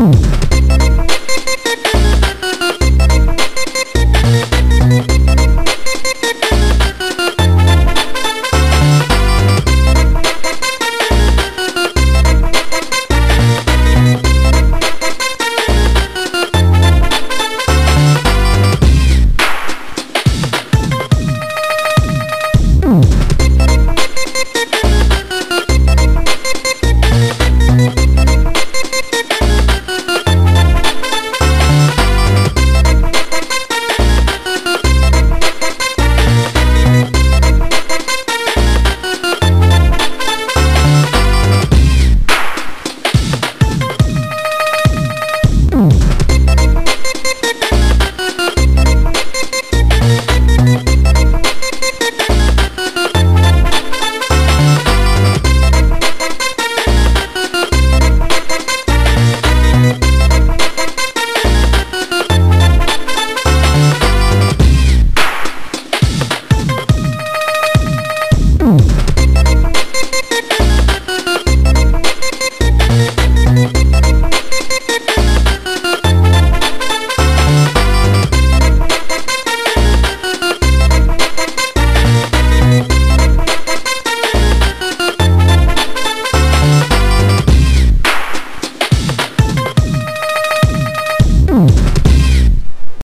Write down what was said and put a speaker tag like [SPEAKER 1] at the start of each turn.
[SPEAKER 1] Boom.